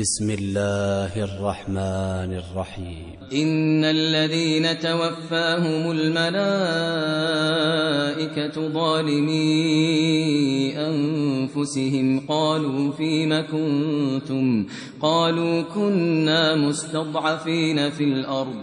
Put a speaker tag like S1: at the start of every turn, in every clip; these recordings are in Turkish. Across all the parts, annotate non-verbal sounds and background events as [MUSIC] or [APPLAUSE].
S1: بسم الله الرحمن الرحيم.
S2: إن الذين توفاهم الملائكة ظالمي أنفسهم. قالوا فيم كنتم؟ قالوا كنا مستضعفين في الأرض.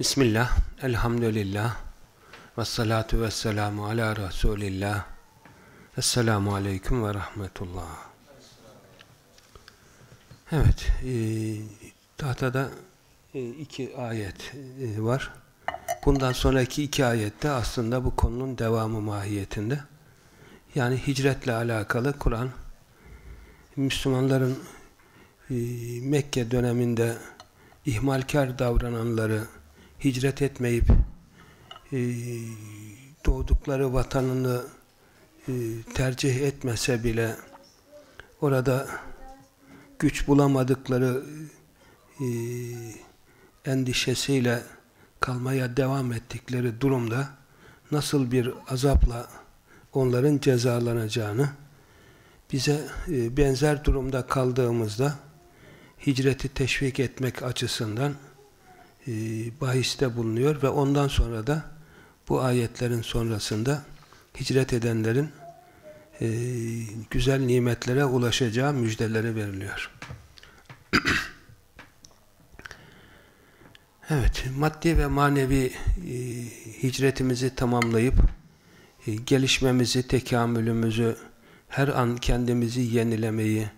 S3: Bismillah, elhamdülillah, ve salatu ve selamu ala Resulillah. Esselamu aleyküm ve rahmetullah. Evet, e, tahtada e, iki ayet e, var. Bundan sonraki iki ayette aslında bu konunun devamı mahiyetinde. Yani hicretle alakalı Kur'an, Müslümanların e, Mekke döneminde ihmalkar davrananları hicret etmeyip e, doğdukları vatanını e, tercih etmese bile orada güç bulamadıkları e, endişesiyle kalmaya devam ettikleri durumda nasıl bir azapla onların cezalanacağını bize e, benzer durumda kaldığımızda hicreti teşvik etmek açısından e, bahiste bulunuyor ve ondan sonra da bu ayetlerin sonrasında hicret edenlerin e, güzel nimetlere ulaşacağı müjdeleri veriliyor. [CLEARS THROAT] evet, maddi ve manevi e, hicretimizi tamamlayıp gelişmemizi, tekamülümüzü, her an kendimizi yenilemeyi,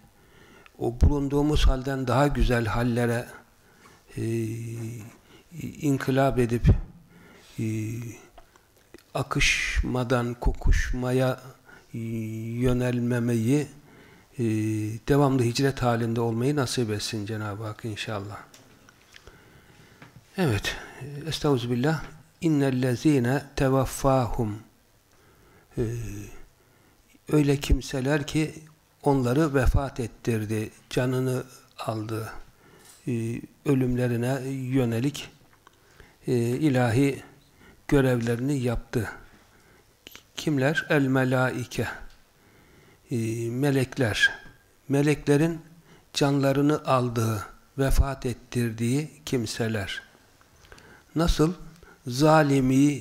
S3: o bulunduğumuz halden daha güzel hallere e, inkılap edip e, akışmadan kokuşmaya e, yönelmemeyi e, devamlı hicret halinde olmayı nasip etsin Cenab-ı Hak inşallah. Evet. Estağfirullah. İnnellezîne tevaffâhum ee, öyle kimseler ki onları vefat ettirdi, canını aldı, ee, ölümlerine yönelik e, ilahi görevlerini yaptı. Kimler? El melaike. Ee, melekler. Meleklerin canlarını aldığı, vefat ettirdiği kimseler. Nasıl? Zalimi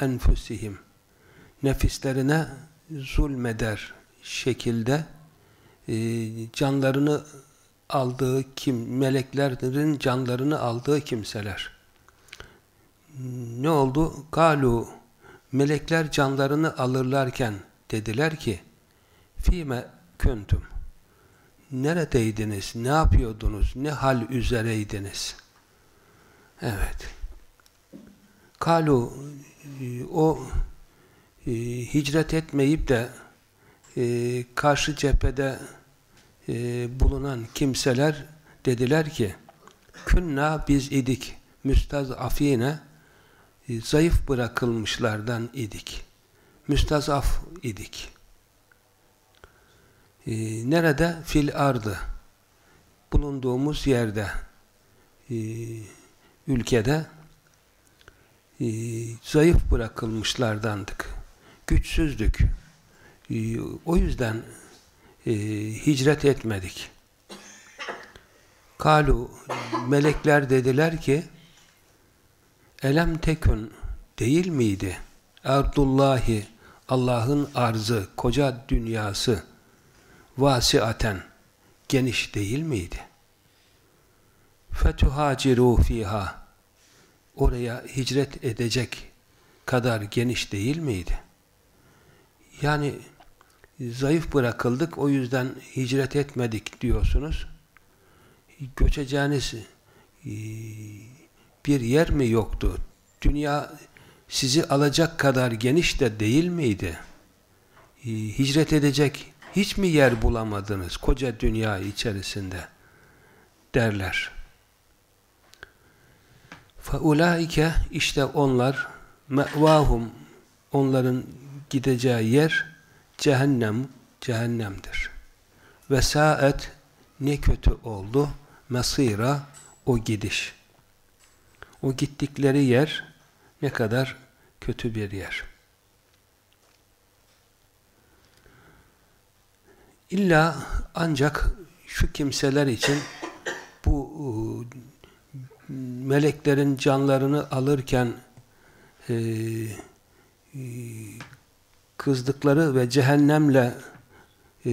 S3: enfusihim. Nefislerine zulmeder şekilde e, canlarını aldığı kim, meleklerin canlarını aldığı kimseler. Ne oldu? Galu melekler canlarını alırlarken dediler ki fime küntüm neredeydiniz, ne yapıyordunuz, ne hal üzereydiniz? Evet. Kalu o e, hicret etmeyip de e, karşı cephede e, bulunan kimseler dediler ki künna biz idik müstazafine e, zayıf bırakılmışlardan idik. Müstazaf idik. E, nerede? Fil ardı. Bulunduğumuz yerde e, ülkede e, zayıf bırakılmışlardandık. Güçsüzdük. E, o yüzden e, hicret etmedik. Kalu melekler dediler ki Elem tekün değil miydi? Erdullahi Allah'ın arzı, koca dünyası vasiaten geniş değil miydi? Fetuhaciru fiha oraya hicret edecek kadar geniş değil miydi? Yani zayıf bırakıldık o yüzden hicret etmedik diyorsunuz. Göçeceğiniz e, bir yer mi yoktu? Dünya sizi alacak kadar geniş de değil miydi? E, hicret edecek hiç mi yer bulamadınız koca dünya içerisinde? derler. فَاُولَٰئِكَ işte onlar mevahum onların gideceği yer cehennem cehennemdir. Ve ne kötü oldu mesira o gidiş. O gittikleri yer ne kadar kötü bir yer. İlla ancak şu kimseler için bu meleklerin canlarını alırken e, e, kızdıkları ve cehennemle e,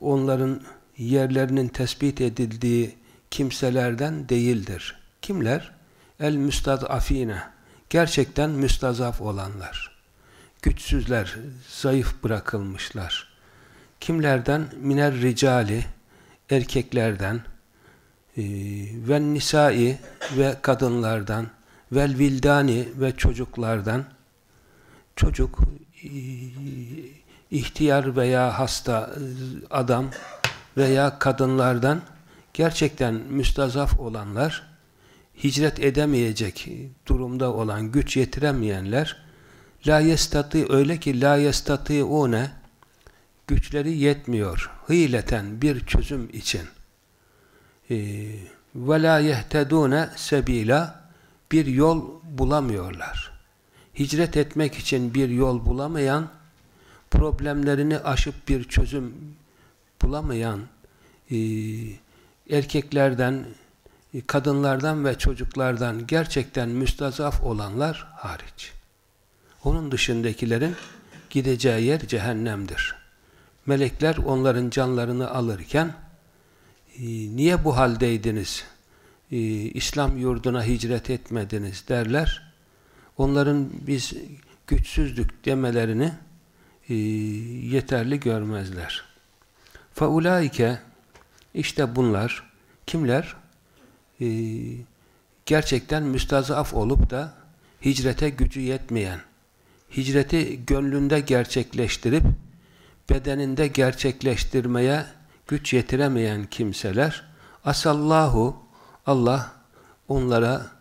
S3: onların yerlerinin tespit edildiği kimselerden değildir. Kimler? El müstazafine. Gerçekten müstazaf olanlar. Güçsüzler, zayıf bırakılmışlar. Kimlerden? Miner ricali, erkeklerden, ee, ve nisai ve kadınlardan vel vildani ve çocuklardan çocuk e, ihtiyar veya hasta e, adam veya kadınlardan gerçekten müstazaf olanlar hicret edemeyecek durumda olan güç yetiremeyenler la yestati öyle ki la yestati o ne güçleri yetmiyor hileten bir çözüm için ee, ve la yehtedune sebila bir yol bulamıyorlar. Hicret etmek için bir yol bulamayan, problemlerini aşıp bir çözüm bulamayan e, erkeklerden, e, kadınlardan ve çocuklardan gerçekten müstazaf olanlar hariç. Onun dışındakilerin gideceği yer cehennemdir. Melekler onların canlarını alırken ee, niye bu haldeydiniz? Ee, İslam yurduna hicret etmediniz derler. Onların biz güçsüzdük demelerini e, yeterli görmezler. Faulaike işte bunlar kimler? E, gerçekten müstazaf olup da hicrete gücü yetmeyen, hicreti gönlünde gerçekleştirip bedeninde gerçekleştirmeye güç yetiremeyen kimseler asallahu Allah onlara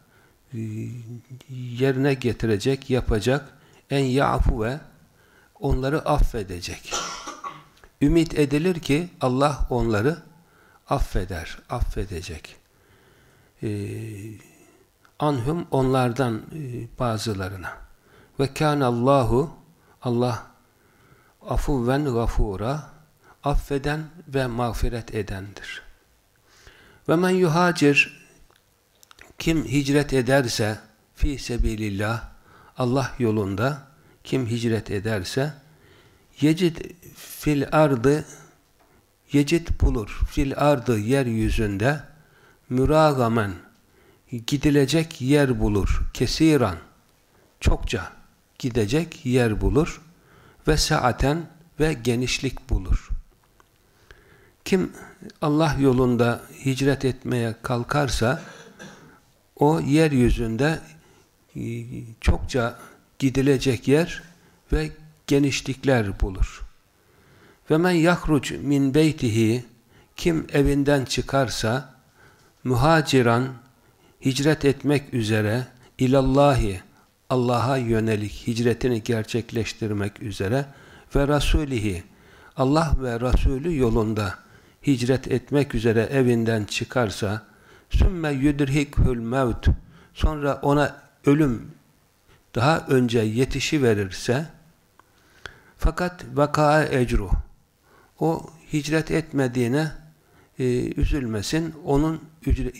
S3: yerine getirecek, yapacak en yafu ve onları affedecek. Ümit edilir ki Allah onları affeder, affedecek. Ee, anhum onlardan e, bazılarına. Ve kânallahu Allah afuven gafura affeden ve mağfiret edendir. Ve men yuhacir kim hicret ederse fi sebilillah Allah yolunda kim hicret ederse yecid fil ardı yecid bulur fil ardı yeryüzünde müragamen gidilecek yer bulur kesiran çokça gidecek yer bulur ve saaten ve genişlik bulur. Kim Allah yolunda hicret etmeye kalkarsa o yeryüzünde e, çokça gidilecek yer ve genişlikler bulur. Ve men yahruc min beytihi kim evinden çıkarsa muhaciran hicret etmek üzere ilallahi Allah'a yönelik hicretini gerçekleştirmek üzere ve rasulihi Allah ve Resulü yolunda hicret etmek üzere evinden çıkarsa sümme yudrhikhul mevt sonra ona ölüm daha önce yetişi verirse fakat vaka ecru o hicret etmediğine e, üzülmesin. Onun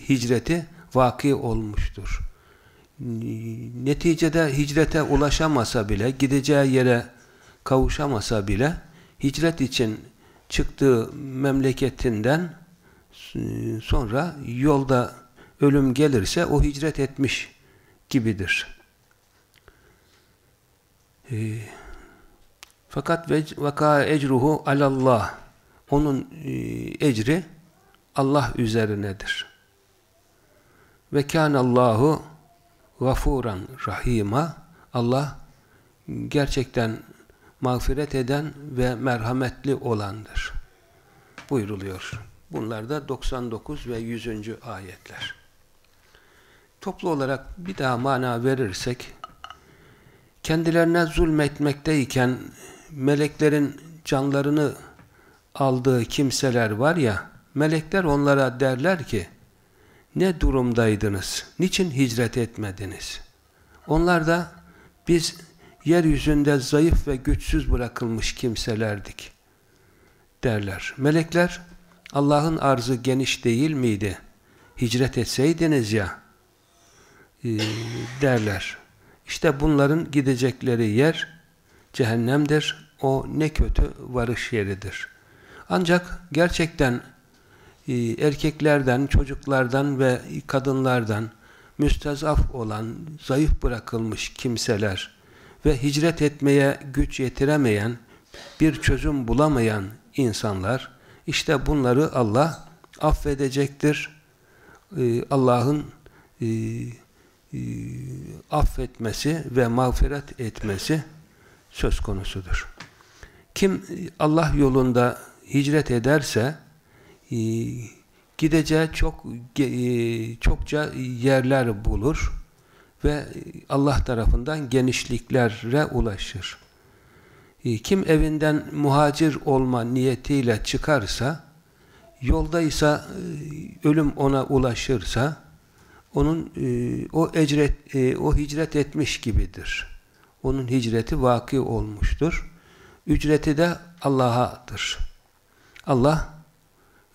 S3: hicreti vaki olmuştur. Neticede hicrete ulaşamasa bile, gideceği yere kavuşamasa bile hicret için çıktığı memleketinden sonra yolda ölüm gelirse o hicret etmiş gibidir. E, fakat vaka ecruhu alallah onun e, ecri Allah üzerinedir. Ve kânallahu gafuran rahima Allah gerçekten mağfiret eden ve merhametli olandır. Buyruluyor. Bunlar da 99 ve 100. ayetler. Toplu olarak bir daha mana verirsek kendilerine zulmetmekteyken meleklerin canlarını aldığı kimseler var ya melekler onlara derler ki ne durumdaydınız? Niçin hicret etmediniz? Onlar da biz yeryüzünde zayıf ve güçsüz bırakılmış kimselerdik derler. Melekler Allah'ın arzı geniş değil miydi? Hicret etseydiniz ya e, derler. İşte bunların gidecekleri yer cehennemdir. O ne kötü varış yeridir. Ancak gerçekten e, erkeklerden, çocuklardan ve kadınlardan müstezaf olan, zayıf bırakılmış kimseler ve hicret etmeye güç yetiremeyen, bir çözüm bulamayan insanlar, işte bunları Allah affedecektir. E, Allah'ın e, affetmesi ve mağfiret etmesi söz konusudur. Kim Allah yolunda hicret ederse e, gideceği çok e, çokça yerler bulur ve Allah tarafından genişliklere ulaşır. E, kim evinden muhacir olma niyetiyle çıkarsa, yoldaysa ölüm ona ulaşırsa, onun o ecret, o hicret etmiş gibidir. Onun hicreti vaki olmuştur. Ücreti de Allah'adır. Allah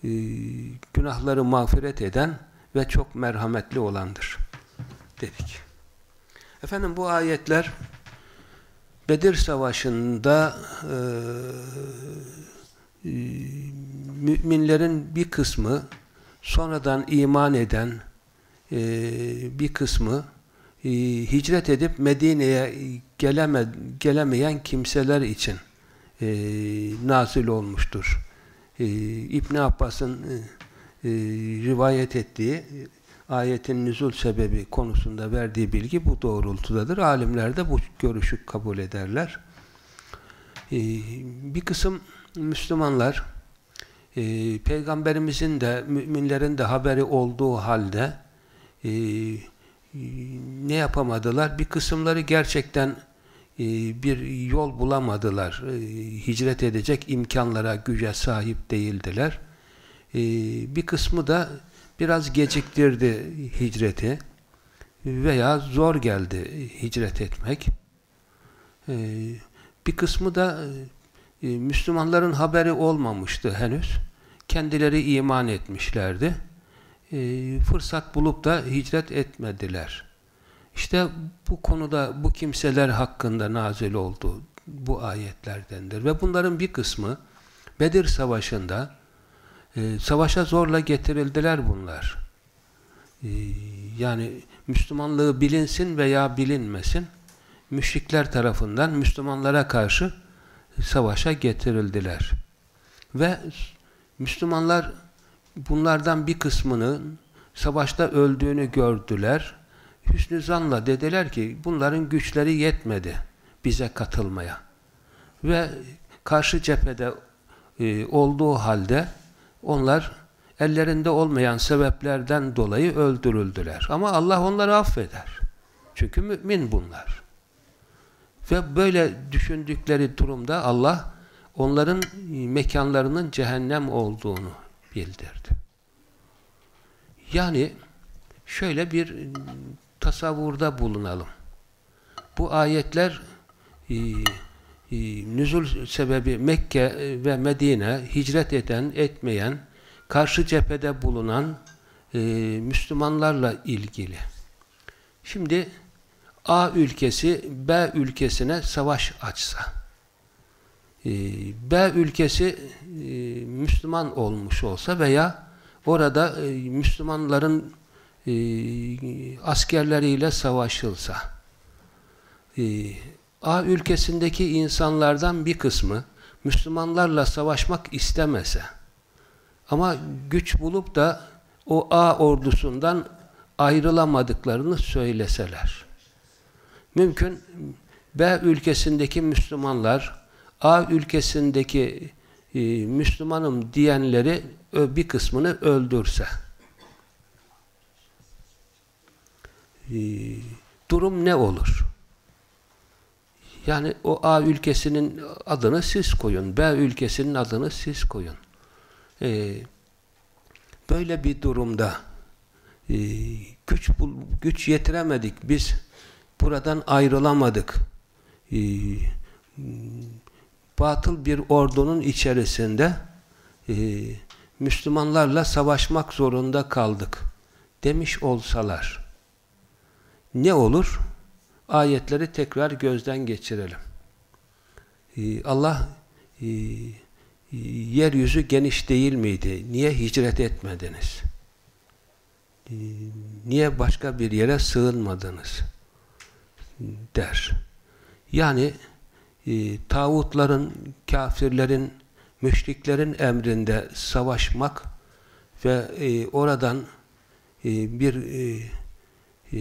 S3: e, günahları mağfiret eden ve çok merhametli olandır. Dedik. Efendim bu ayetler Bedir Savaşı'nda e, e, müminlerin bir kısmı sonradan iman eden e, bir kısmı e, hicret edip Medine'ye geleme, gelemeyen kimseler için e, nazil olmuştur. E, İbn Abbas'ın e, e, rivayet ettiği ayetin nüzul sebebi konusunda verdiği bilgi bu doğrultudadır. Alimler de bu görüşü kabul ederler. E, bir kısım Müslümanlar e, Peygamberimizin de müminlerin de haberi olduğu halde e, ne yapamadılar? Bir kısımları gerçekten e, bir yol bulamadılar. Hicret edecek imkanlara, güce sahip değildiler. Bir kısmı da biraz geciktirdi hicreti veya zor geldi hicret etmek. Bir kısmı da Müslümanların haberi olmamıştı henüz. Kendileri iman etmişlerdi. Fırsat bulup da hicret etmediler. İşte bu konuda bu kimseler hakkında nazil oldu bu ayetlerdendir. Ve bunların bir kısmı Bedir Savaşı'nda e, savaşa zorla getirildiler bunlar. E, yani Müslümanlığı bilinsin veya bilinmesin müşrikler tarafından Müslümanlara karşı savaşa getirildiler. Ve Müslümanlar bunlardan bir kısmının savaşta öldüğünü gördüler hüsnü zanla dediler ki bunların güçleri yetmedi bize katılmaya. Ve karşı cephede e, olduğu halde onlar ellerinde olmayan sebeplerden dolayı öldürüldüler. Ama Allah onları affeder. Çünkü mümin bunlar. Ve böyle düşündükleri durumda Allah onların mekanlarının cehennem olduğunu bildirdi. Yani şöyle bir tasavvurda bulunalım. Bu ayetler e, nüzul sebebi Mekke ve Medine hicret eden, etmeyen, karşı cephede bulunan e, Müslümanlarla ilgili. Şimdi A ülkesi B ülkesine savaş açsa, e, B ülkesi e, Müslüman olmuş olsa veya orada e, Müslümanların e, askerleriyle savaşılsa e, A ülkesindeki insanlardan bir kısmı Müslümanlarla savaşmak istemese ama güç bulup da o A ordusundan ayrılamadıklarını söyleseler. Mümkün B ülkesindeki Müslümanlar A ülkesindeki e, Müslümanım diyenleri bir kısmını öldürse e, durum ne olur? Yani o A ülkesinin adını siz koyun. B ülkesinin adını siz koyun. Ee, böyle bir durumda e, güç güç yetiremedik. Biz buradan ayrılamadık. Ee, batıl bir ordunun içerisinde e, Müslümanlarla savaşmak zorunda kaldık demiş olsalar ne olur? Ayetleri tekrar gözden geçirelim. Ee, Allah e, yeryüzü geniş değil miydi? Niye hicret etmediniz? Ee, niye başka bir yere sığınmadınız? der. Yani e, tağutların, kafirlerin, müşriklerin emrinde savaşmak ve e, oradan e, bir e, e,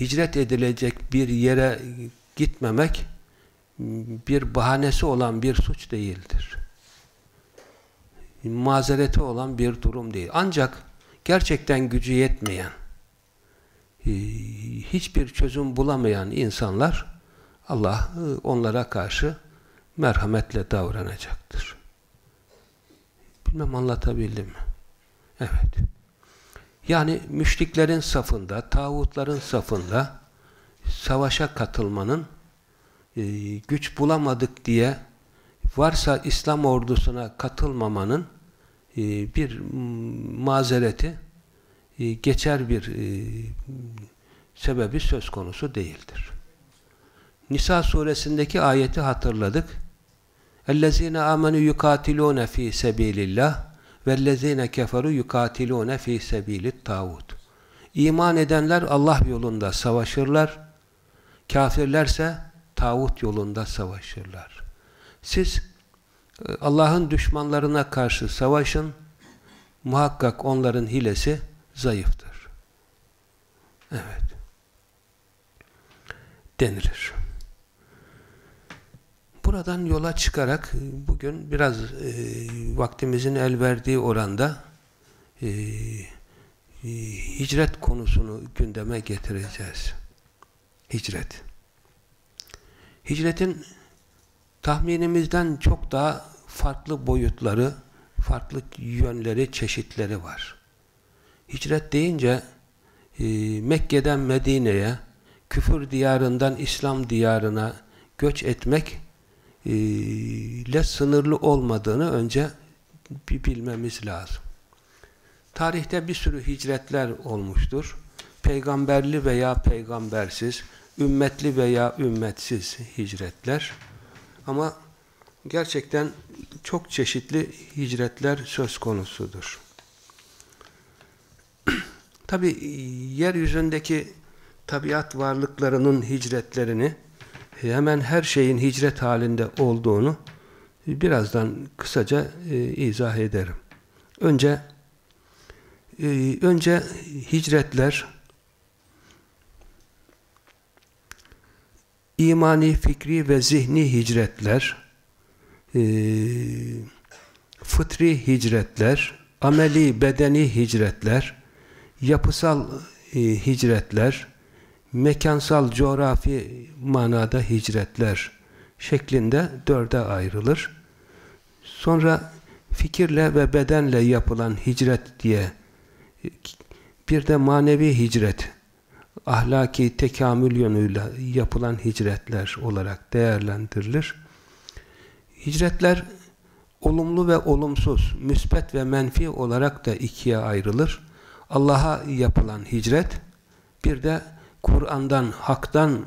S3: hicret edilecek bir yere gitmemek bir bahanesi olan bir suç değildir. Mazereti olan bir durum değil. Ancak gerçekten gücü yetmeyen, e, hiçbir çözüm bulamayan insanlar Allah e, onlara karşı merhametle davranacaktır. Bilmem anlatabildim mi? Evet. Yani müşriklerin safında, tağutların safında savaşa katılmanın e, güç bulamadık diye varsa İslam ordusuna katılmamanın e, bir mazereti e, geçer bir e, sebebi söz konusu değildir. Nisa suresindeki ayeti hatırladık. اَلَّذ۪ينَ آمَنُوا يُقَاتِلُونَ ف۪ي سَب۪يلِ اللّٰهِ وَالَّذ۪ينَ كَفَرُوا يُقَاتِلُونَ ف۪ي سَب۪يلِ الطَّاغُوتِ İman edenler Allah yolunda savaşırlar. Kafirlerse tağut yolunda savaşırlar. Siz e, Allah'ın düşmanlarına karşı savaşın. Muhakkak onların hilesi zayıftır. Evet. Denilir. Buradan yola çıkarak e, bugün biraz e, vaktimizin el verdiği oranda e, e, hicret konusunu gündeme getireceğiz. Hicret. Hicretin tahminimizden çok daha farklı boyutları, farklı yönleri, çeşitleri var. Hicret deyince e, Mekke'den Medine'ye, küfür diyarından İslam diyarına göç etmek ile sınırlı olmadığını önce bir bilmemiz lazım. Tarihte bir sürü hicretler olmuştur. Peygamberli veya peygambersiz, ümmetli veya ümmetsiz hicretler. Ama gerçekten çok çeşitli hicretler söz konusudur. [CLEARS THROAT] Tabi yeryüzündeki tabiat varlıklarının hicretlerini hemen her şeyin hicret halinde olduğunu birazdan kısaca e, izah ederim. Önce e, önce hicretler imani, fikri ve zihni hicretler, e, fıtri hicretler, ameli, bedeni hicretler, yapısal e, hicretler, mekansal, coğrafi manada hicretler şeklinde dörde ayrılır. Sonra fikirle ve bedenle yapılan hicret diye bir de manevi hicret ahlaki tekamül yönüyle yapılan hicretler olarak değerlendirilir. Hicretler olumlu ve olumsuz, müspet ve menfi olarak da ikiye ayrılır. Allah'a yapılan hicret, bir de Kur'an'dan, haktan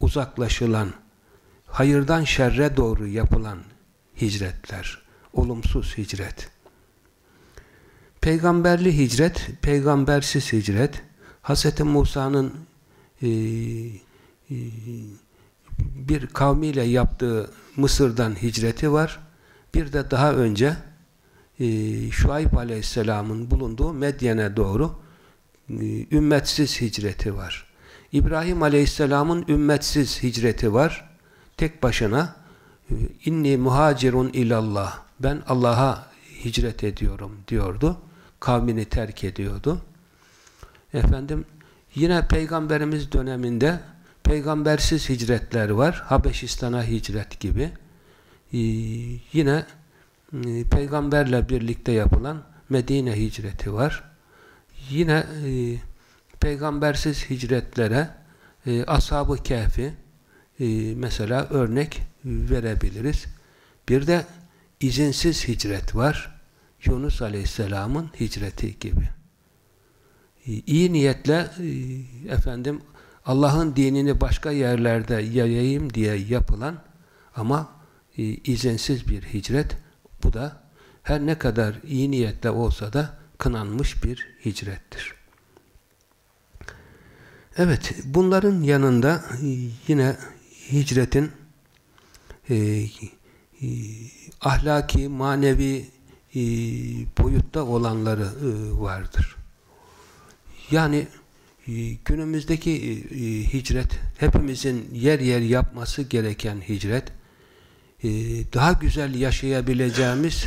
S3: uzaklaşılan hayırdan şerre doğru yapılan hicretler, olumsuz hicret. Peygamberli hicret, peygambersiz hicret, Hz. Musa'nın e, e, bir kavmiyle yaptığı Mısır'dan hicreti var. Bir de daha önce e, Şuayb Aleyhisselam'ın bulunduğu Medyen'e doğru e, ümmetsiz hicreti var. İbrahim Aleyhisselam'ın ümmetsiz hicreti var. Tek başına e, inni muhacirun ilallah ben Allah'a hicret ediyorum diyordu. Kavmini terk ediyordu. Efendim yine Peygamberimiz döneminde peygambersiz hicretler var. Habeşistan'a hicret gibi. Ee, yine e, peygamberle birlikte yapılan Medine hicreti var. Yine e, peygambersiz hicretlere e, Ashab-ı Kehfi e, mesela örnek verebiliriz. Bir de izinsiz hicret var. Yunus Aleyhisselam'ın hicreti gibi. E, iyi niyetle e, efendim Allah'ın dinini başka yerlerde yayayım diye yapılan ama e, izinsiz bir hicret bu da her ne kadar iyi niyetle olsa da kınanmış bir hicrettir. Evet, bunların yanında e, yine hicretin e, e, ahlaki, manevi e, boyutta olanları e, vardır. Yani e, günümüzdeki e, e, hicret, hepimizin yer yer yapması gereken hicret, e, daha güzel yaşayabileceğimiz,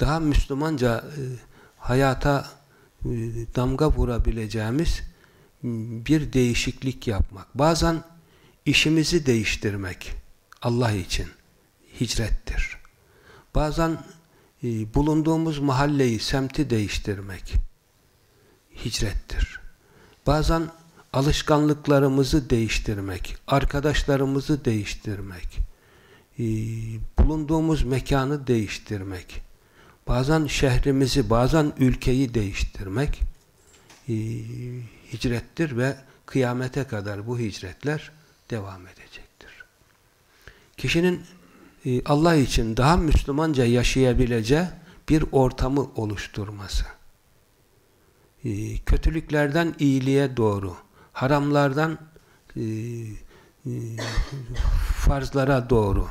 S3: daha Müslümanca e, hayata e, damga vurabileceğimiz bir değişiklik yapmak. Bazen işimizi değiştirmek Allah için hicrettir. Bazen e, bulunduğumuz mahalleyi, semti değiştirmek hicrettir. Bazen alışkanlıklarımızı değiştirmek, arkadaşlarımızı değiştirmek, e, bulunduğumuz mekanı değiştirmek, bazen şehrimizi, bazen ülkeyi değiştirmek e, hicrettir ve kıyamete kadar bu hicretler devam edecektir. Kişinin e, Allah için daha Müslümanca yaşayabileceği bir ortamı oluşturması. E, kötülüklerden iyiliğe doğru, haramlardan e, farzlara doğru,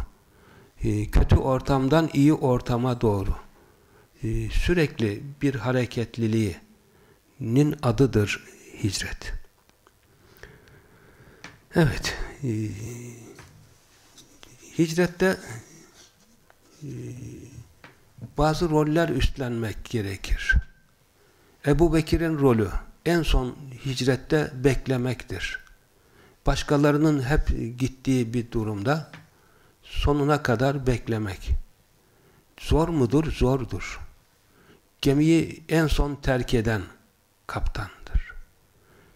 S3: kötü ortamdan iyi ortama doğru sürekli bir hareketliliğinin adıdır hicret. Evet, hicrette bazı roller üstlenmek gerekir. Ebu Bekir'in rolü en son hicrette beklemektir. Başkalarının hep gittiği bir durumda sonuna kadar beklemek. Zor mudur? Zordur. Gemiyi en son terk eden kaptandır.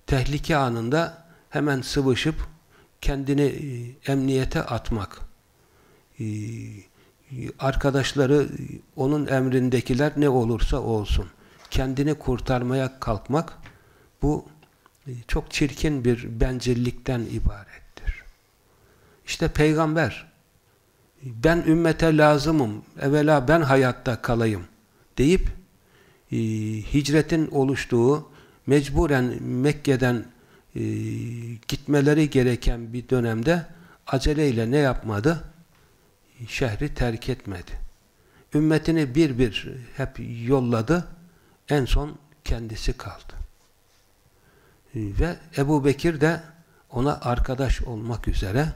S3: Tehlike anında hemen sıvışıp kendini e, emniyete atmak. E, arkadaşları onun emrindekiler ne olursa olsun kendini kurtarmaya kalkmak bu e, çok çirkin bir bencillikten ibarettir. İşte peygamber ben ümmete lazımım, evvela ben hayatta kalayım deyip e, hicretin oluştuğu mecburen Mekke'den e, gitmeleri gereken bir dönemde aceleyle ne yapmadı? Şehri terk etmedi. Ümmetini bir bir hep yolladı. En son kendisi kaldı. E, ve Ebu Bekir de ona arkadaş olmak üzere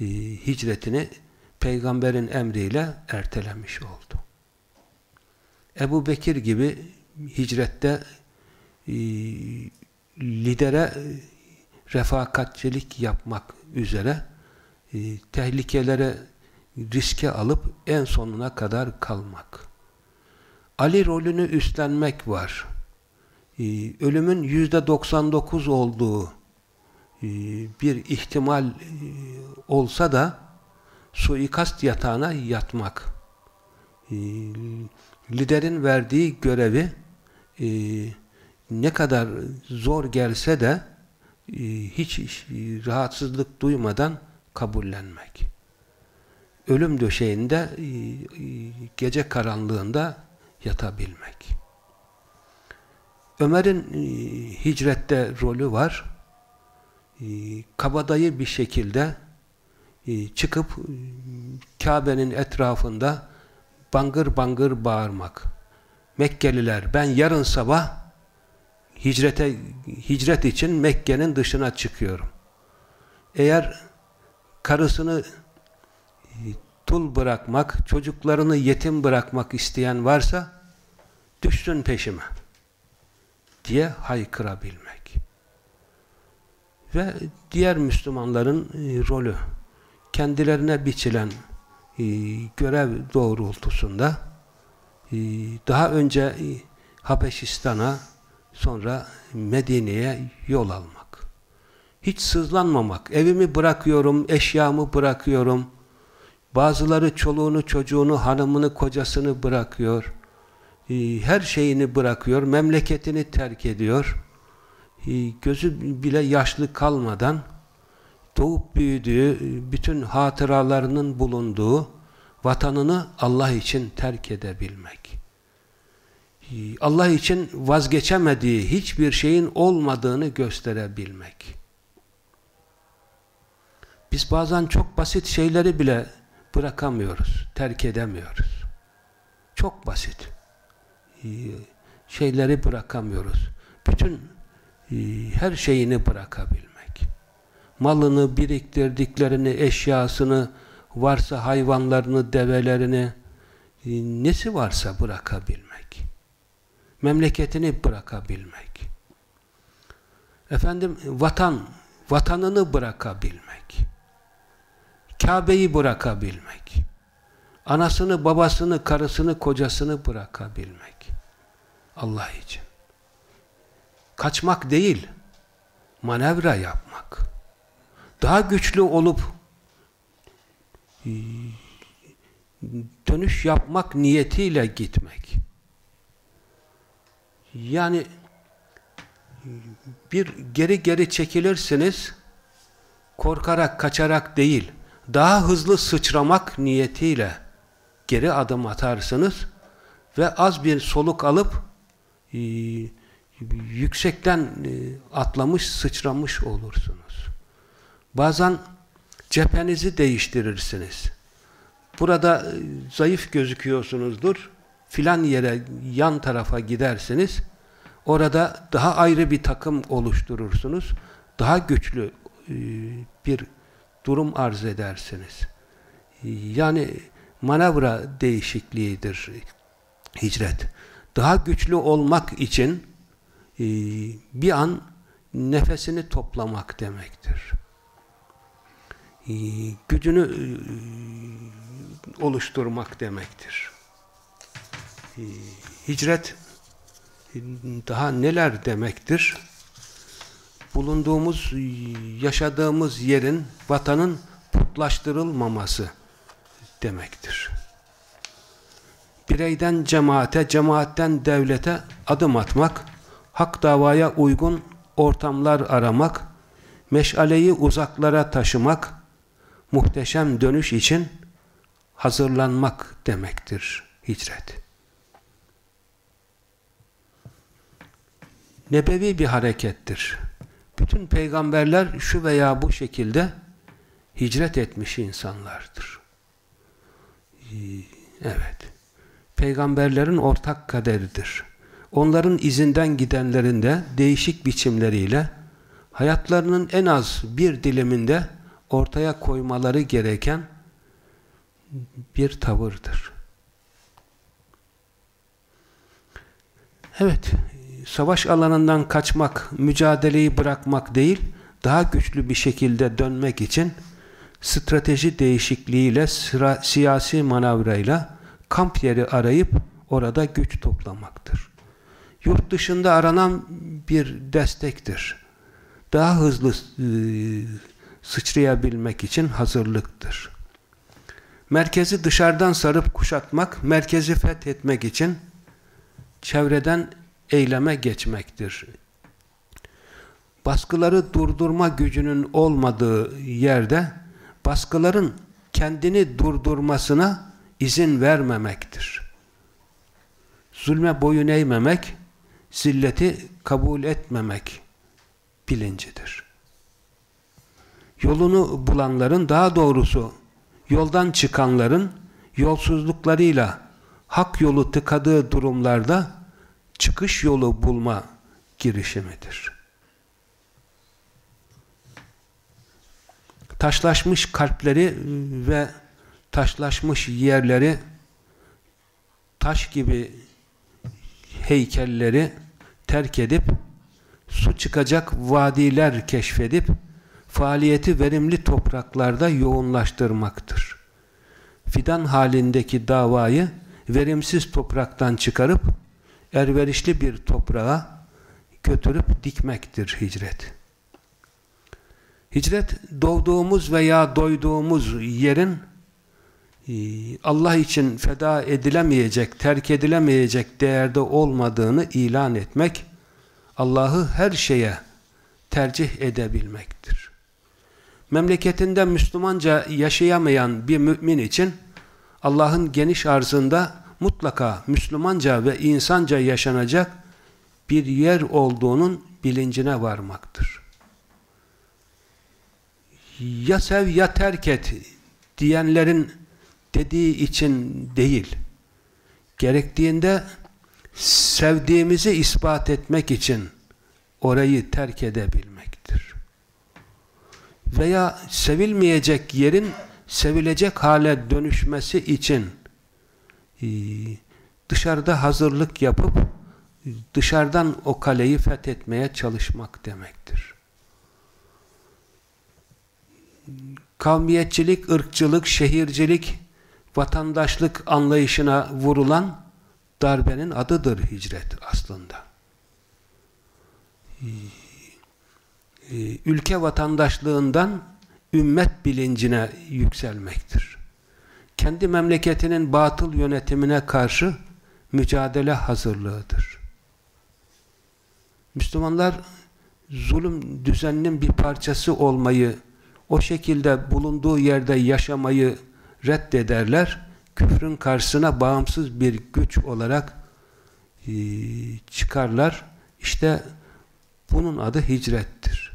S3: e, hicretini peygamberin emriyle ertelemiş oldu. Ebu Bekir gibi hicrette lidere e, refakatçilik yapmak üzere e, tehlikelere riske alıp en sonuna kadar kalmak. Ali rolünü üstlenmek var. E, ölümün yüzde 99 olduğu e, bir ihtimal olsa da suikast yatağına yatmak. E, liderin verdiği görevi e, ne kadar zor gelse de e, hiç, hiç rahatsızlık duymadan kabullenmek. ölüm döşeğinde e, e, gece karanlığında yatabilmek. Ömer'in e, hicrette rolü var. E, kabadayı bir şekilde e, çıkıp e, Kabe'nin etrafında bangır bangır bağırmak. Mekkeliler ben yarın sabah hicrete hicret için Mekke'nin dışına çıkıyorum. Eğer karısını e, tul bırakmak, çocuklarını yetim bırakmak isteyen varsa düşsün peşime diye haykırabilmek. Ve diğer Müslümanların e, rolü kendilerine biçilen e, görev doğrultusunda daha önce Habeşistan'a sonra Medine'ye yol almak. Hiç sızlanmamak. Evimi bırakıyorum, eşyamı bırakıyorum. Bazıları çoluğunu, çocuğunu, hanımını, kocasını bırakıyor. E, her şeyini bırakıyor, memleketini terk ediyor. E, gözü bile yaşlı kalmadan doğup büyüdüğü, bütün hatıralarının bulunduğu vatanını Allah için terk edebilmek. Allah için vazgeçemediği hiçbir şeyin olmadığını gösterebilmek. Biz bazen çok basit şeyleri bile bırakamıyoruz, terk edemiyoruz. Çok basit şeyleri bırakamıyoruz. Bütün her şeyini bırakabilmek malını, biriktirdiklerini, eşyasını, varsa hayvanlarını, develerini, e, nesi varsa bırakabilmek. Memleketini bırakabilmek. Efendim, vatan, vatanını bırakabilmek. Kabe'yi bırakabilmek. Anasını, babasını, karısını, kocasını bırakabilmek. Allah için. Kaçmak değil, manevra yapmak daha güçlü olup dönüş yapmak niyetiyle gitmek. Yani bir geri geri çekilirsiniz korkarak, kaçarak değil, daha hızlı sıçramak niyetiyle geri adım atarsınız ve az bir soluk alıp e, yüksekten e, atlamış, sıçramış olursunuz. Bazen cephenizi değiştirirsiniz. Burada e, zayıf gözüküyorsunuzdur. Filan yere yan tarafa gidersiniz. Orada daha ayrı bir takım oluşturursunuz. Daha güçlü e, bir durum arz edersiniz. Yani manevra değişikliğidir hicret. Daha güçlü olmak için e, bir an nefesini toplamak demektir. Ee, gücünü e, oluşturmak demektir. Hicret daha neler demektir? Bulunduğumuz, yaşadığımız yerin, vatanın putlaştırılmaması demektir. Bireyden cemaate, cemaatten devlete adım atmak, hak davaya uygun ortamlar aramak, meşaleyi uzaklara taşımak, muhteşem dönüş için hazırlanmak demektir hicret. Nebevi bir harekettir. Bütün peygamberler şu veya bu şekilde hicret etmiş insanlardır. Evet. Peygamberlerin ortak kaderidir. Onların izinden gidenlerin de değişik biçimleriyle hayatlarının en az bir diliminde ortaya koymaları gereken bir tavırdır. Evet, savaş alanından kaçmak, mücadeleyi bırakmak değil, daha güçlü bir şekilde dönmek için strateji değişikliğiyle, sıra, siyasi manevrayla kamp yeri arayıp orada güç toplamaktır. Yurt dışında aranan bir destektir. Daha hızlı e, sıçrayabilmek için hazırlıktır. Merkezi dışarıdan sarıp kuşatmak, merkezi fethetmek için çevreden eyleme geçmektir. Baskıları durdurma gücünün olmadığı yerde baskıların kendini durdurmasına izin vermemektir. Zulme boyun eğmemek, zilleti kabul etmemek bilincidir. Yolunu bulanların, daha doğrusu yoldan çıkanların yolsuzluklarıyla hak yolu tıkadığı durumlarda çıkış yolu bulma girişimidir. Taşlaşmış kalpleri ve taşlaşmış yerleri taş gibi heykelleri terk edip su çıkacak vadiler keşfedip faaliyeti verimli topraklarda yoğunlaştırmaktır. Fidan halindeki davayı verimsiz topraktan çıkarıp erverişli bir toprağa götürüp dikmektir hicret. Hicret doğduğumuz veya doyduğumuz yerin e, Allah için feda edilemeyecek, terk edilemeyecek değerde olmadığını ilan etmek, Allah'ı her şeye tercih edebilmektir. Memleketinde Müslümanca yaşayamayan bir mümin için Allah'ın geniş arzında mutlaka Müslümanca ve insanca yaşanacak bir yer olduğunun bilincine varmaktır. Ya sev ya terk et diyenlerin dediği için değil, gerektiğinde sevdiğimizi ispat etmek için orayı terk edebilmektir. Veya sevilmeyecek yerin sevilecek hale dönüşmesi için dışarıda hazırlık yapıp dışarıdan o kaleyi fethetmeye çalışmak demektir. Kavmiyetçilik, ırkçılık, şehircilik, vatandaşlık anlayışına vurulan darbenin adıdır hicret aslında. E, ülke vatandaşlığından ümmet bilincine yükselmektir. Kendi memleketinin batıl yönetimine karşı mücadele hazırlığıdır. Müslümanlar zulüm düzeninin bir parçası olmayı, o şekilde bulunduğu yerde yaşamayı reddederler. Küfrün karşısına bağımsız bir güç olarak e, çıkarlar. İşte bunun adı hicrettir.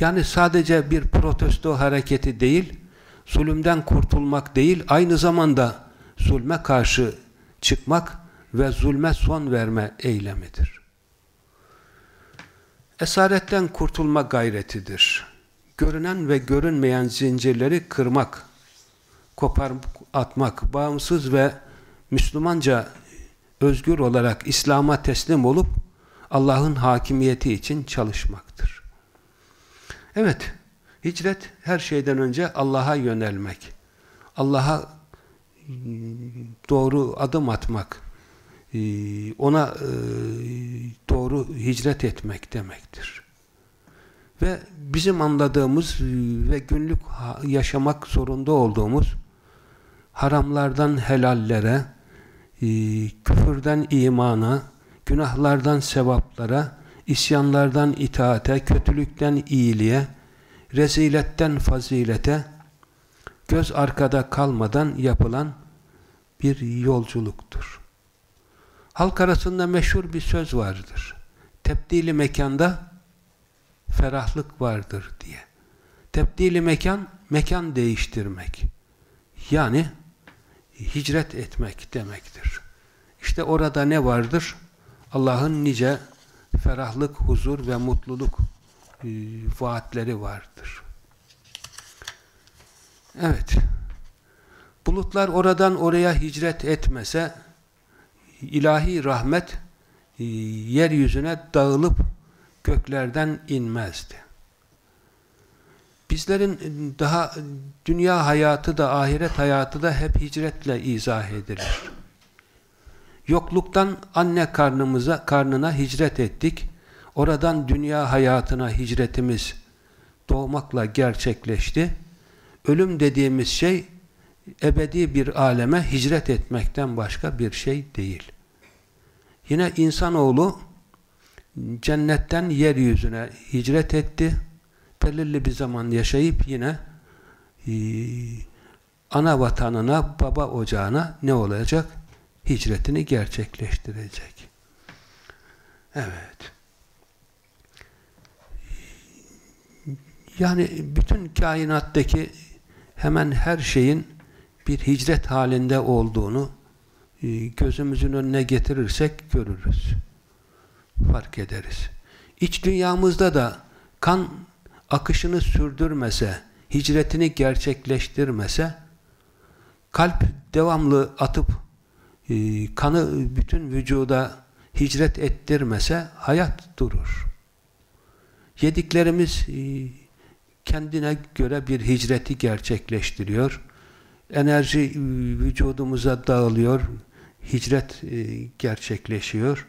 S3: Yani sadece bir protesto hareketi değil, zulümden kurtulmak değil, aynı zamanda zulme karşı çıkmak ve zulme son verme eylemidir. Esaretten kurtulma gayretidir. Görünen ve görünmeyen zincirleri kırmak, koparıp atmak, bağımsız ve Müslümanca özgür olarak İslam'a teslim olup Allah'ın hakimiyeti için çalışmaktır. Evet, hicret her şeyden önce Allah'a yönelmek. Allah'a doğru adım atmak, ona e, doğru hicret etmek demektir. Ve bizim anladığımız ve günlük yaşamak zorunda olduğumuz haramlardan helallere, küfürden imana, günahlardan sevaplara, isyanlardan itaate, kötülükten iyiliğe, reziletten fazilete, göz arkada kalmadan yapılan bir yolculuktur. Halk arasında meşhur bir söz vardır. Tebdili mekanda ferahlık vardır diye. Tebdili mekan, mekan değiştirmek. Yani hicret etmek demektir. İşte orada ne vardır? Allah'ın nice ferahlık, huzur ve mutluluk e, vaatleri vardır. Evet. Bulutlar oradan oraya hicret etmese ilahi rahmet e, yeryüzüne dağılıp göklerden inmezdi. Bizlerin e, daha dünya hayatı da ahiret hayatı da hep hicretle izah edilir. Yokluktan anne karnımıza karnına hicret ettik. Oradan dünya hayatına hicretimiz doğmakla gerçekleşti. Ölüm dediğimiz şey ebedi bir aleme hicret etmekten başka bir şey değil. Yine insanoğlu cennetten yeryüzüne hicret etti. belirli bir zaman yaşayıp yine e, ana vatanına, baba ocağına ne olacak? Hicretini gerçekleştirecek. Evet. Yani bütün kainattaki hemen her şeyin bir hicret halinde olduğunu e, gözümüzün önüne getirirsek görürüz. Fark ederiz. İç dünyamızda da kan akışını sürdürmese, hicretini gerçekleştirmese, kalp devamlı atıp kanı bütün vücuda hicret ettirmese hayat durur. Yediklerimiz e, kendine göre bir hicreti gerçekleştiriyor. Enerji e, vücudumuza dağılıyor. Hicret e, gerçekleşiyor.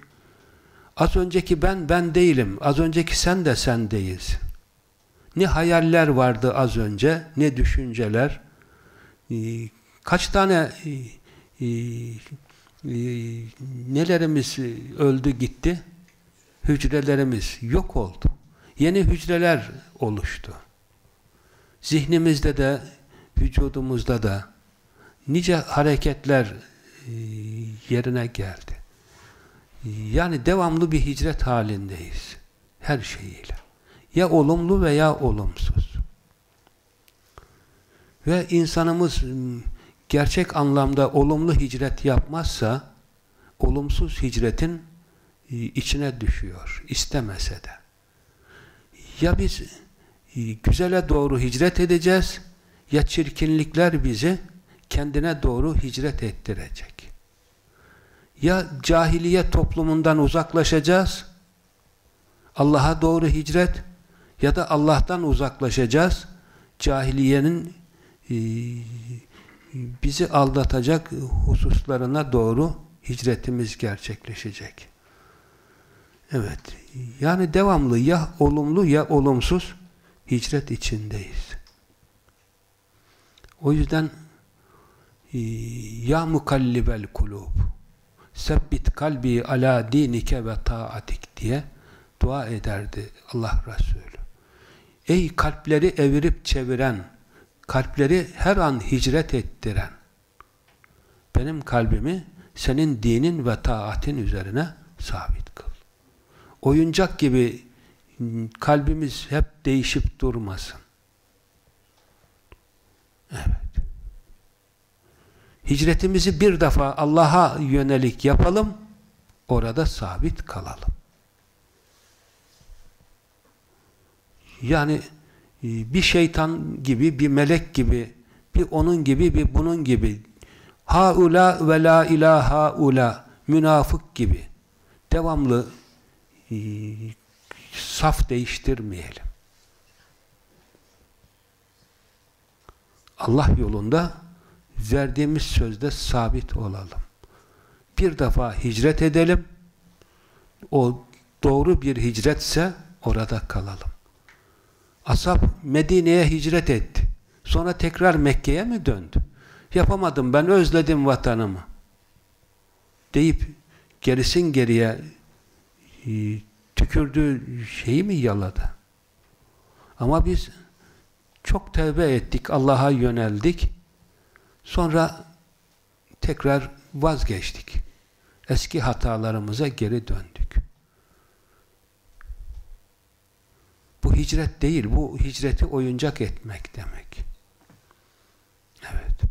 S3: Az önceki ben ben değilim. Az önceki sen de sen değilsin. Ne hayaller vardı az önce, ne düşünceler. Kaç tane nelerimiz öldü gitti? Hücrelerimiz yok oldu. Yeni hücreler oluştu zihnimizde de vücudumuzda da nice hareketler e, yerine geldi. Yani devamlı bir hicret halindeyiz. Her şeyiyle. Ya olumlu veya olumsuz. Ve insanımız gerçek anlamda olumlu hicret yapmazsa olumsuz hicretin e, içine düşüyor. istemese de. Ya biz güzele doğru hicret edeceğiz ya çirkinlikler bizi kendine doğru hicret ettirecek. Ya cahiliye toplumundan uzaklaşacağız Allah'a doğru hicret ya da Allah'tan uzaklaşacağız cahiliyenin e, bizi aldatacak hususlarına doğru hicretimiz gerçekleşecek. Evet. Yani devamlı ya olumlu ya olumsuz hicret içindeyiz. O yüzden e, ya mukallibel kulub sebbit kalbi ala dinike ve taatik diye dua ederdi Allah Resulü. Ey kalpleri evirip çeviren, kalpleri her an hicret ettiren, benim kalbimi senin dinin ve taatin üzerine sabit kıl. Oyuncak gibi kalbimiz hep değişip durmasın. Evet. Hicretimizi bir defa Allah'a yönelik yapalım, orada sabit kalalım. Yani bir şeytan gibi, bir melek gibi, bir onun gibi, bir bunun gibi, haula ve la ilaha ula, münafık gibi, devamlı e, saf değiştirmeyelim. Allah yolunda verdiğimiz sözde sabit olalım. Bir defa hicret edelim. O doğru bir hicretse orada kalalım. Asap Medine'ye hicret etti. Sonra tekrar Mekke'ye mi döndü? Yapamadım ben özledim vatanımı. Deyip gerisin geriye e, tükürdüğü şeyi mi yaladı? Ama biz çok tevbe ettik, Allah'a yöneldik. Sonra tekrar vazgeçtik. Eski hatalarımıza geri döndük. Hicret değil, bu hicreti oyuncak etmek demek. Evet.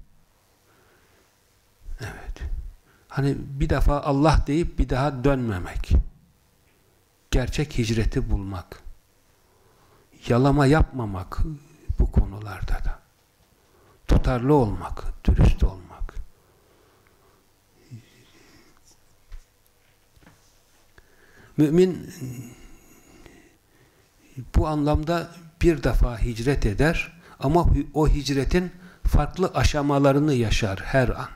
S3: Evet. Hani bir defa Allah deyip bir daha dönmemek gerçek hicreti bulmak. Yalama yapmamak bu konularda da. Tutarlı olmak, dürüst olmak. Mümin bu anlamda bir defa hicret eder ama o hicretin farklı aşamalarını yaşar her an.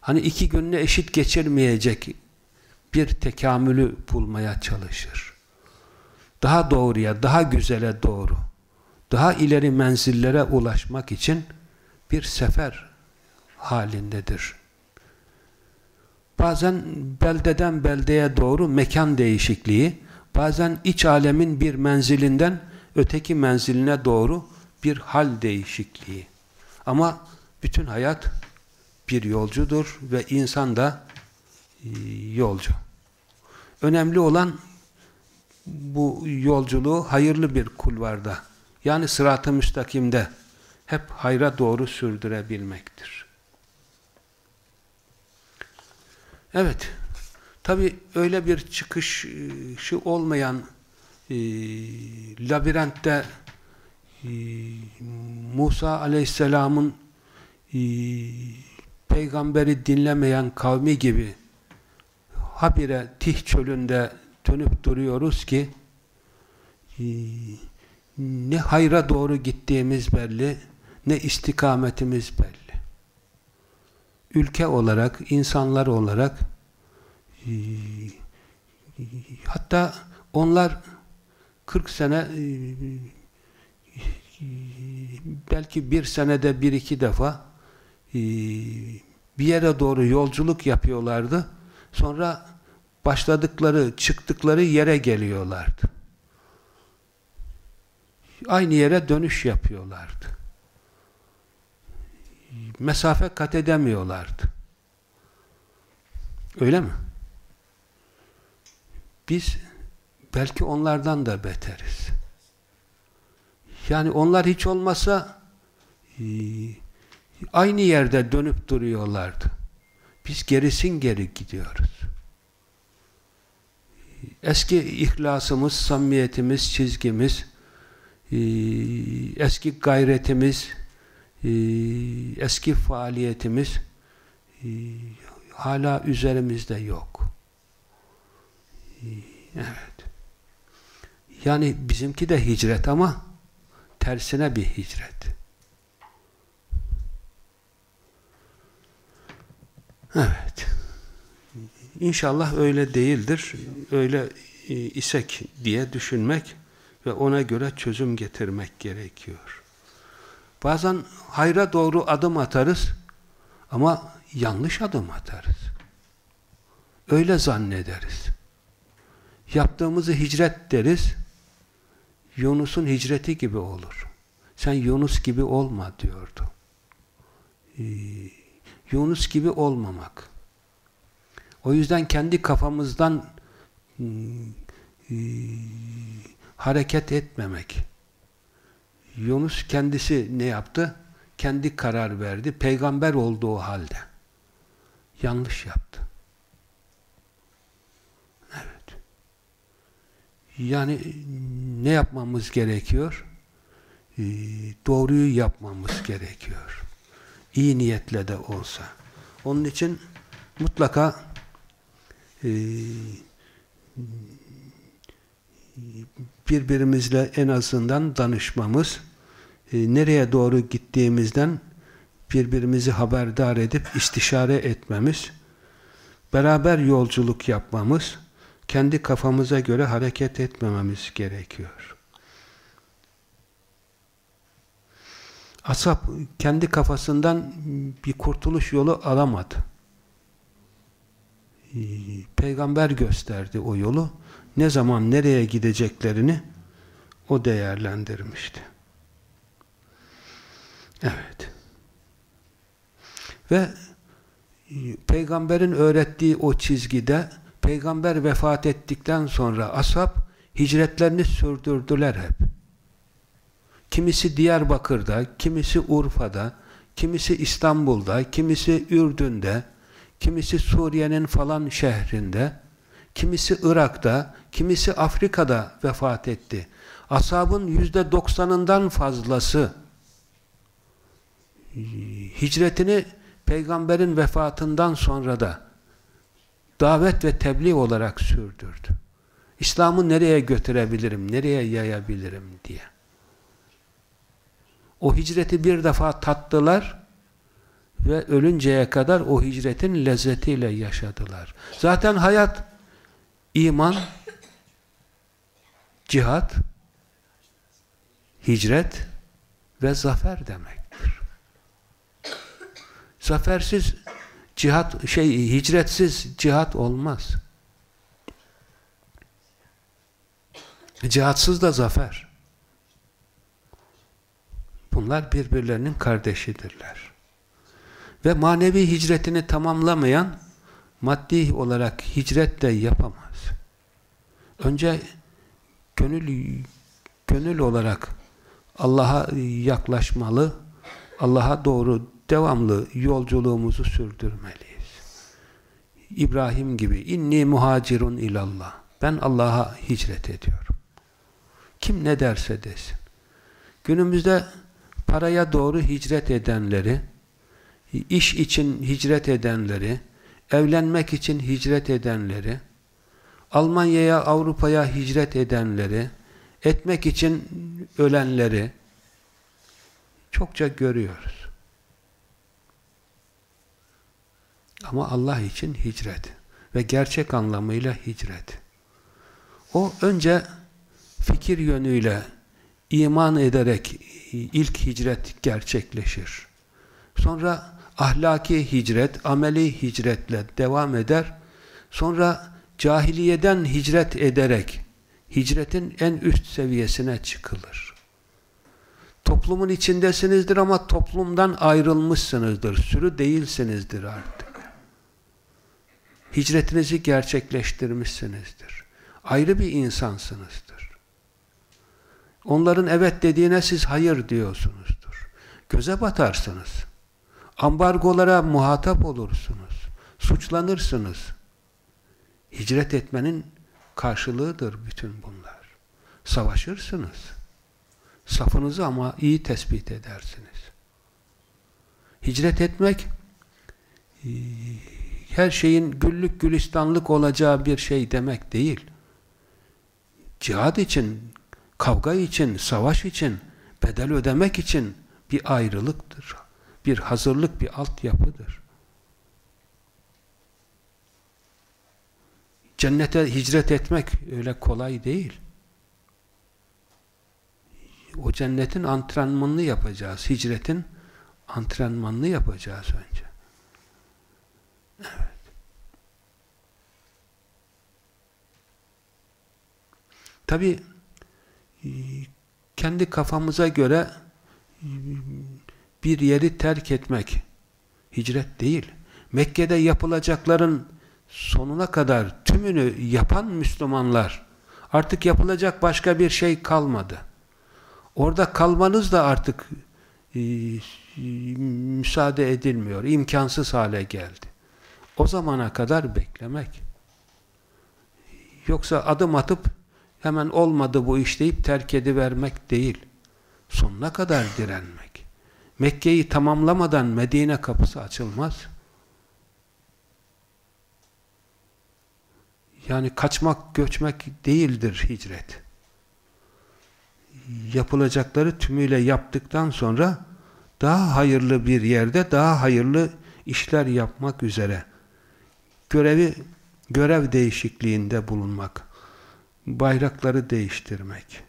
S3: Hani iki gününü eşit geçirmeyecek bir tekamülü bulmaya çalışır. Daha doğruya, daha güzele doğru, daha ileri menzillere ulaşmak için bir sefer halindedir. Bazen beldeden beldeye doğru mekan değişikliği, bazen iç alemin bir menzilinden öteki menziline doğru bir hal değişikliği. Ama bütün hayat bir yolcudur ve insan da e, yolcu. Önemli olan bu yolculuğu hayırlı bir kulvarda yani sırat-ı müstakimde hep hayra doğru sürdürebilmektir. Evet, tabi öyle bir çıkışı olmayan e, labirentte e, Musa aleyhisselamın e, peygamberi dinlemeyen kavmi gibi habire Tih çölünde dönüp duruyoruz ki e, ne hayra doğru gittiğimiz belli, ne istikametimiz belli. Ülke olarak, insanlar olarak hatta onlar 40 sene e, belki bir senede bir iki defa bir yere doğru yolculuk yapıyorlardı. Sonra başladıkları, çıktıkları yere geliyorlardı. Aynı yere dönüş yapıyorlardı. Mesafe kat edemiyorlardı. Öyle mi? Biz belki onlardan da beteriz. Yani onlar hiç olmasa e, aynı yerde dönüp duruyorlardı. Biz gerisin geri gidiyoruz eski ihlasımız, samimiyetimiz, çizgimiz, e, eski gayretimiz, e, eski faaliyetimiz hala üzerimizde yok. Evet. Yani bizimki de hicret ama tersine bir hicret. Evet. İnşallah öyle değildir. Öyle e, isek diye düşünmek ve ona göre çözüm getirmek gerekiyor. Bazen hayra doğru adım atarız ama yanlış adım atarız. Öyle zannederiz. Yaptığımızı hicret deriz. Yunus'un hicreti gibi olur. Sen Yunus gibi olma diyordu. Ee, Yunus gibi olmamak. O yüzden kendi kafamızdan ıı, hareket etmemek. Yunus kendisi ne yaptı? Kendi karar verdi. Peygamber olduğu halde. Yanlış yaptı. Yani ne yapmamız gerekiyor? Ee, doğruyu yapmamız gerekiyor. İyi niyetle de olsa. Onun için mutlaka ee, birbirimizle en azından danışmamız, e, nereye doğru gittiğimizden birbirimizi haberdar edip istişare etmemiz, beraber yolculuk yapmamız, kendi kafamıza göre hareket etmememiz gerekiyor. Asap kendi kafasından bir kurtuluş yolu alamadı. Peygamber gösterdi o yolu. Ne zaman nereye gideceklerini o değerlendirmişti. Evet. Ve e, peygamberin öğrettiği o çizgide peygamber vefat ettikten sonra ashab hicretlerini sürdürdüler hep. Kimisi Diyarbakır'da, kimisi Urfa'da, kimisi İstanbul'da, kimisi Ürdün'de, kimisi Suriye'nin falan şehrinde, kimisi Irak'ta, kimisi Afrika'da vefat etti. Ashabın yüzde doksanından fazlası hicretini peygamberin vefatından sonra da davet ve tebliğ olarak sürdürdü. İslam'ı nereye götürebilirim, nereye yayabilirim diye. O hicreti bir defa tattılar, ve ölünceye kadar o hicretin lezzetiyle yaşadılar. Zaten hayat iman, cihat, hicret ve zafer demektir. Zafersiz cihat şey hicretsiz cihat olmaz. Cihatsız da zafer. Bunlar birbirlerinin kardeşidirler. Ve manevi hicretini tamamlamayan maddi olarak hicret de yapamaz. Önce gönül gönül olarak Allah'a yaklaşmalı, Allah'a doğru devamlı yolculuğumuzu sürdürmeliyiz. İbrahim gibi inni muhacirun ilallah. Ben Allah'a hicret ediyorum. Kim ne derse desin. Günümüzde paraya doğru hicret edenleri, iş için hicret edenleri, evlenmek için hicret edenleri, Almanya'ya, Avrupa'ya hicret edenleri, etmek için ölenleri çokça görüyoruz. Ama Allah için hicret ve gerçek anlamıyla hicret. O önce fikir yönüyle iman ederek ilk hicret gerçekleşir. Sonra ahlaki hicret, ameli hicretle devam eder. Sonra cahiliyeden hicret ederek hicretin en üst seviyesine çıkılır. Toplumun içindesinizdir ama toplumdan ayrılmışsınızdır. Sürü değilsinizdir artık. Hicretinizi gerçekleştirmişsinizdir. Ayrı bir insansınızdır. Onların evet dediğine siz hayır diyorsunuzdur. Göze batarsınız. Ambargolara muhatap olursunuz. Suçlanırsınız. Hicret etmenin karşılığıdır bütün bunlar. Savaşırsınız. Safınızı ama iyi tespit edersiniz. Hicret etmek her şeyin güllük gülistanlık olacağı bir şey demek değil. Cihad için, kavga için, savaş için, bedel ödemek için bir ayrılıktır. Bir hazırlık, bir altyapıdır. Cennete hicret etmek öyle kolay değil. O cennetin antrenmanını yapacağız. Hicretin antrenmanını yapacağız önce. Tabi e, kendi kafamıza göre e, bir yeri terk etmek hicret değil. Mekke'de yapılacakların sonuna kadar tümünü yapan Müslümanlar artık yapılacak başka bir şey kalmadı. Orada kalmanız da artık e, müsaade edilmiyor. imkansız hale geldi. O zamana kadar beklemek. Yoksa adım atıp hemen olmadı bu iş deyip terk edivermek değil. Sonuna kadar direnmek. Mekke'yi tamamlamadan Medine kapısı açılmaz. Yani kaçmak, göçmek değildir hicret. Yapılacakları tümüyle yaptıktan sonra daha hayırlı bir yerde daha hayırlı işler yapmak üzere görevi görev değişikliğinde bulunmak bayrakları değiştirmek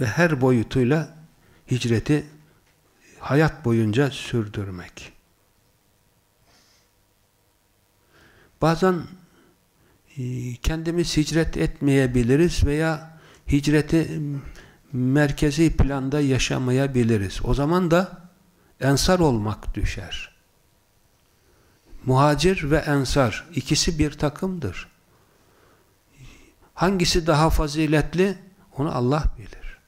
S3: ve her boyutuyla hicreti hayat boyunca sürdürmek. Bazen e, kendimiz hicret etmeyebiliriz veya hicreti merkezi planda yaşamayabiliriz. O zaman da ensar olmak düşer. Muhacir ve ensar ikisi bir takımdır. Hangisi daha faziletli onu Allah bilir.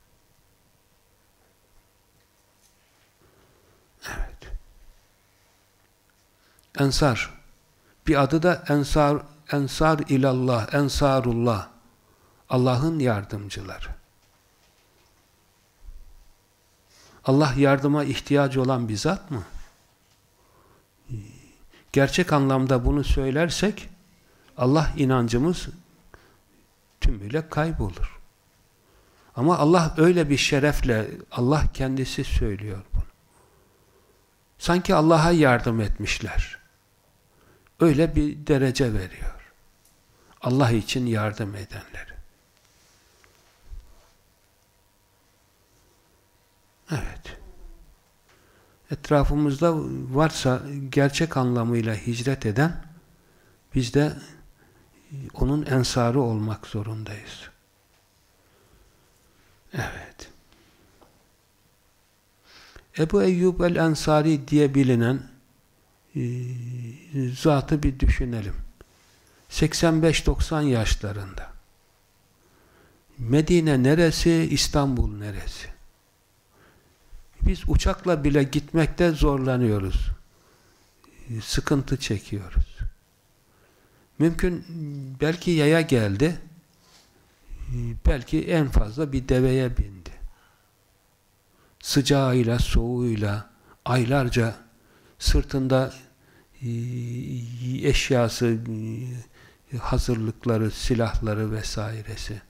S3: Evet. Ensar bir adı da ensar ensar ilallah, ensarullah. Allah'ın yardımcıları. Allah yardıma ihtiyacı olan bir zat mı? Gerçek anlamda bunu söylersek Allah inancımız tümüyle kaybolur. Ama Allah öyle bir şerefle Allah kendisi söylüyor bunu. Sanki Allah'a yardım etmişler. Öyle bir derece veriyor. Allah için yardım edenleri. Evet. Etrafımızda varsa gerçek anlamıyla hicret eden biz de onun ensarı olmak zorundayız. Evet. Ebu Eyyub el-Ensari diye bilinen e, zatı bir düşünelim. 85-90 yaşlarında. Medine neresi, İstanbul neresi? Biz uçakla bile gitmekte zorlanıyoruz. Sıkıntı çekiyoruz. Mümkün belki yaya geldi, belki en fazla bir deveye bindi. Sıcağıyla, soğuğuyla, aylarca sırtında e, eşyası, e, hazırlıkları, silahları vesairesi.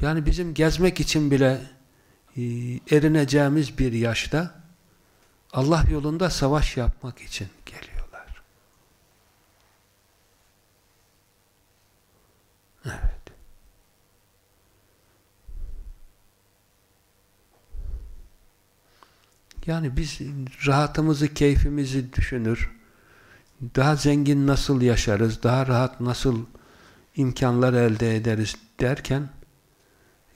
S3: Yani bizim gezmek için bile erineceğimiz bir yaşta Allah yolunda savaş yapmak için geliyorlar. Evet. Yani biz rahatımızı, keyfimizi düşünür, daha zengin nasıl yaşarız, daha rahat nasıl imkanlar elde ederiz derken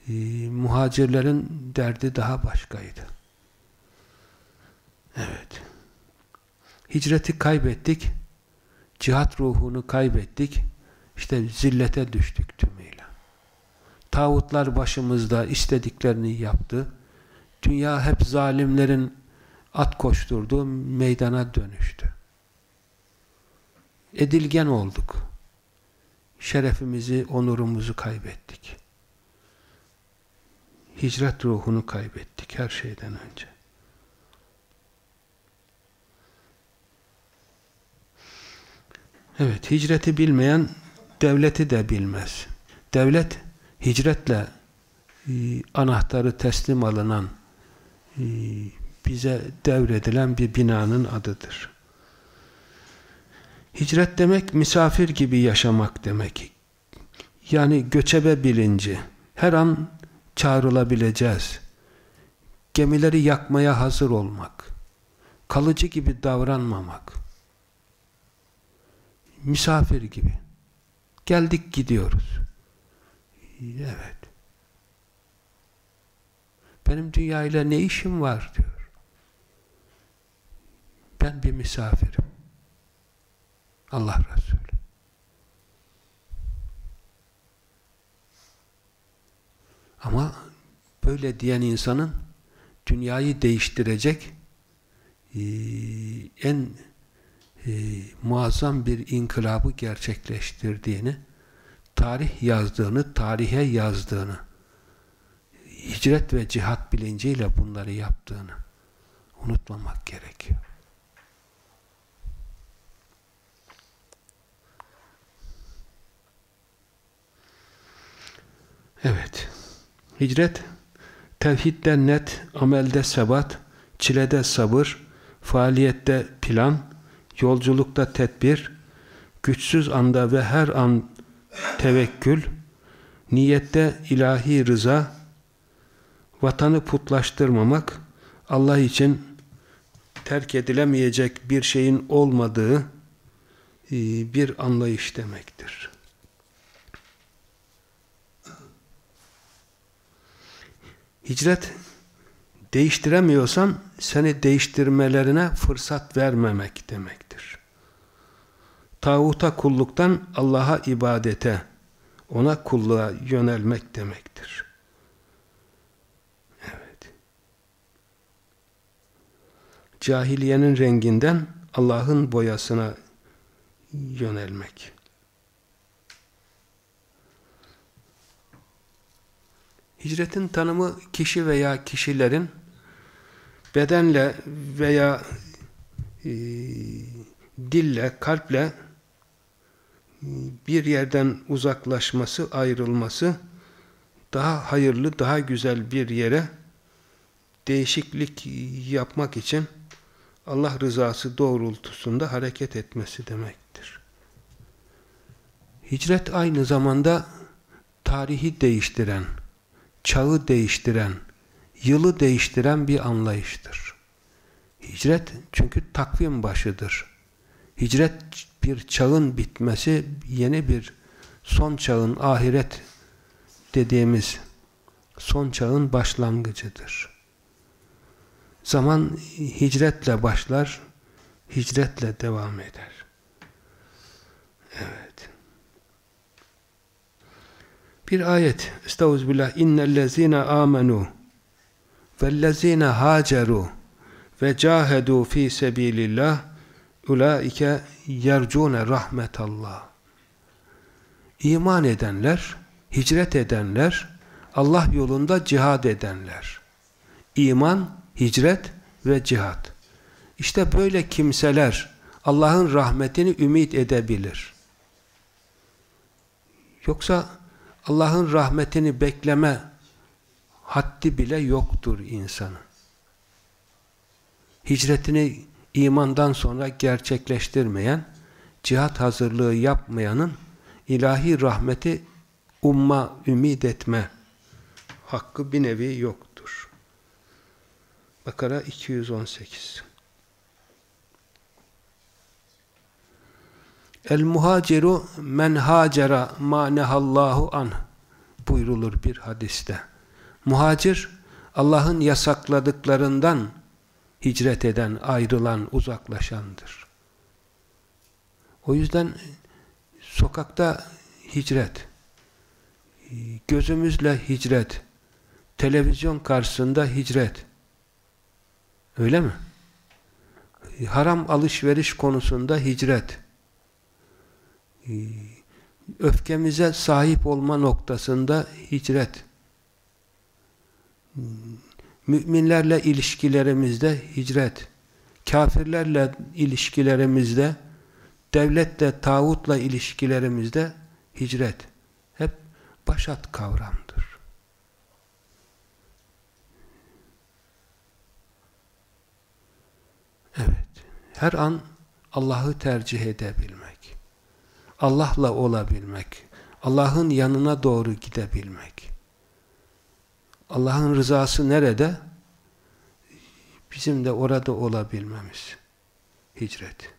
S3: e, muhacirlerin derdi daha başkaydı. Evet. Hicreti kaybettik, cihat ruhunu kaybettik, işte zillete düştük tümüyle. Tağutlar başımızda istediklerini yaptı, dünya hep zalimlerin at koşturduğu meydana dönüştü. Edilgen olduk. Şerefimizi, onurumuzu kaybettik. Hicret ruhunu kaybettik her şeyden önce. Evet, hicreti bilmeyen devleti de bilmez. Devlet, hicretle e, anahtarı teslim alınan e, bize devredilen bir binanın adıdır. Hicret demek misafir gibi yaşamak demek. Yani göçebe bilinci. Her an çağrılabileceğiz. Gemileri yakmaya hazır olmak. Kalıcı gibi davranmamak. Misafir gibi. Geldik gidiyoruz. Evet. Benim dünyayla ne işim var diyor. Ben bir misafirim. Allah Resulü. Ama böyle diyen insanın dünyayı değiştirecek e, en e, muazzam bir inkılabı gerçekleştirdiğini, tarih yazdığını, tarihe yazdığını, hicret ve cihat bilinciyle bunları yaptığını unutmamak gerekiyor. Evet. Hicret tevhidde net, amelde sebat, çilede sabır, faaliyette plan, yolculukta tedbir, güçsüz anda ve her an tevekkül, niyette ilahi rıza, vatanı putlaştırmamak, Allah için terk edilemeyecek bir şeyin olmadığı e, bir anlayış demektir. Hicret değiştiremiyorsan seni değiştirmelerine fırsat vermemek demektir. Tağuta kulluktan Allah'a ibadete, ona kulluğa yönelmek demektir. Evet. Cahiliyenin renginden Allah'ın boyasına yönelmek. Hicretin tanımı kişi veya kişilerin bedenle veya e, dille, kalple e, bir yerden uzaklaşması, ayrılması daha hayırlı, daha güzel bir yere değişiklik yapmak için Allah rızası doğrultusunda hareket etmesi demektir. Hicret aynı zamanda tarihi değiştiren, çağı değiştiren, yılı değiştiren bir anlayıştır. Hicret çünkü takvim başıdır. Hicret bir çağın bitmesi, yeni bir son çağın ahiret dediğimiz son çağın başlangıcıdır. Zaman hicretle başlar, hicretle devam eder. Evet. Bir ayet. Estağfirullah. İnnellezine amenu vellezine haceru ve cahedu fi sebilillah ulaike yercune rahmetallah. İman edenler, hicret edenler, Allah yolunda cihad edenler. İman, hicret ve cihad. İşte böyle kimseler Allah'ın rahmetini ümit edebilir. Yoksa Allah'ın rahmetini bekleme haddi bile yoktur insanın. Hicretini imandan sonra gerçekleştirmeyen, cihat hazırlığı yapmayanın ilahi rahmeti umma, ümit etme hakkı bir nevi yoktur. Bakara 218 El muhaciru men hacera ma nehallahu an buyrulur bir hadiste. Muhacir Allah'ın yasakladıklarından hicret eden, ayrılan, uzaklaşandır. O yüzden sokakta hicret, gözümüzle hicret, televizyon karşısında hicret. Öyle mi? Haram alışveriş konusunda hicret. Öfkemize sahip olma noktasında hicret. Müminlerle ilişkilerimizde hicret. Kafirlerle ilişkilerimizde, devletle, tağutla ilişkilerimizde hicret. Hep başat kavramdır. Evet. Her an Allah'ı tercih edebilmek. Allah'la olabilmek. Allah'ın yanına doğru gidebilmek. Allah'ın rızası nerede? Bizim de orada olabilmemiz. Hicret.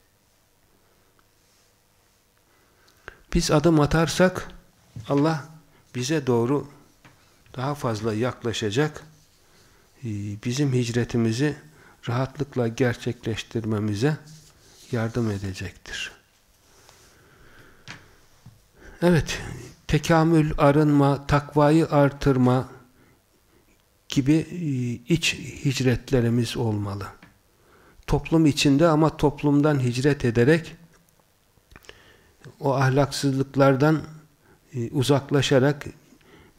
S3: Biz adım atarsak Allah bize doğru daha fazla yaklaşacak. Ee, bizim hicretimizi rahatlıkla gerçekleştirmemize yardım edecektir. Evet, tekamül, arınma, takvayı artırma gibi e, iç hicretlerimiz olmalı. Toplum içinde ama toplumdan hicret ederek o ahlaksızlıklardan e, uzaklaşarak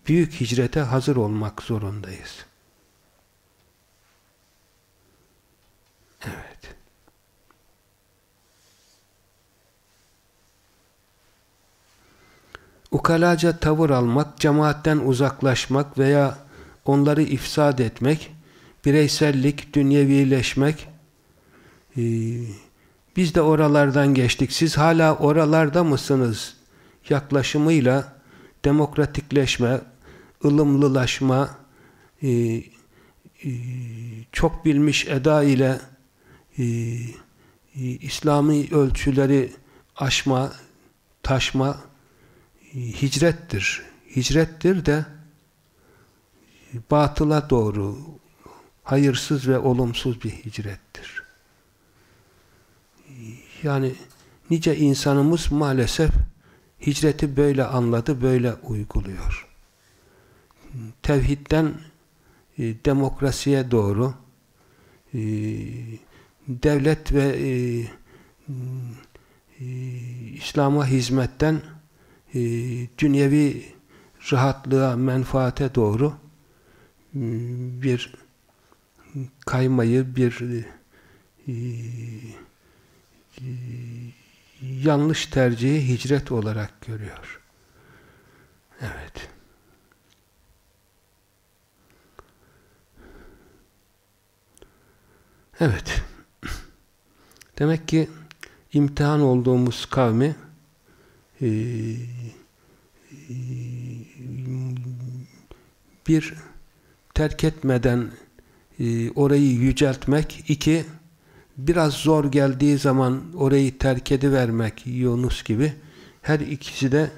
S3: büyük hicrete hazır olmak zorundayız. Evet. Ukalaca tavır almak, cemaatten uzaklaşmak veya onları ifsad etmek, bireysellik, dünyevileşmek, ee, biz de oralardan geçtik, siz hala oralarda mısınız? Yaklaşımıyla demokratikleşme, ılımlılaşma, e, e, çok bilmiş eda ile e, e, İslami ölçüleri aşma, taşma hicrettir. Hicrettir de batıla doğru hayırsız ve olumsuz bir hicrettir. Yani nice insanımız maalesef hicreti böyle anladı, böyle uyguluyor. Tevhidden e, demokrasiye doğru e, devlet ve e, e, İslam'a hizmetten e, dünyevi rahatlığa, menfaate doğru e, bir kaymayı, bir e, e, yanlış tercihi hicret olarak görüyor. Evet. Evet. [CLEARS THROAT] Demek ki imtihan olduğumuz kavmi bir terk etmeden e, orayı yüceltmek, iki biraz zor geldiği zaman orayı terk edivermek Yunus gibi her ikisi de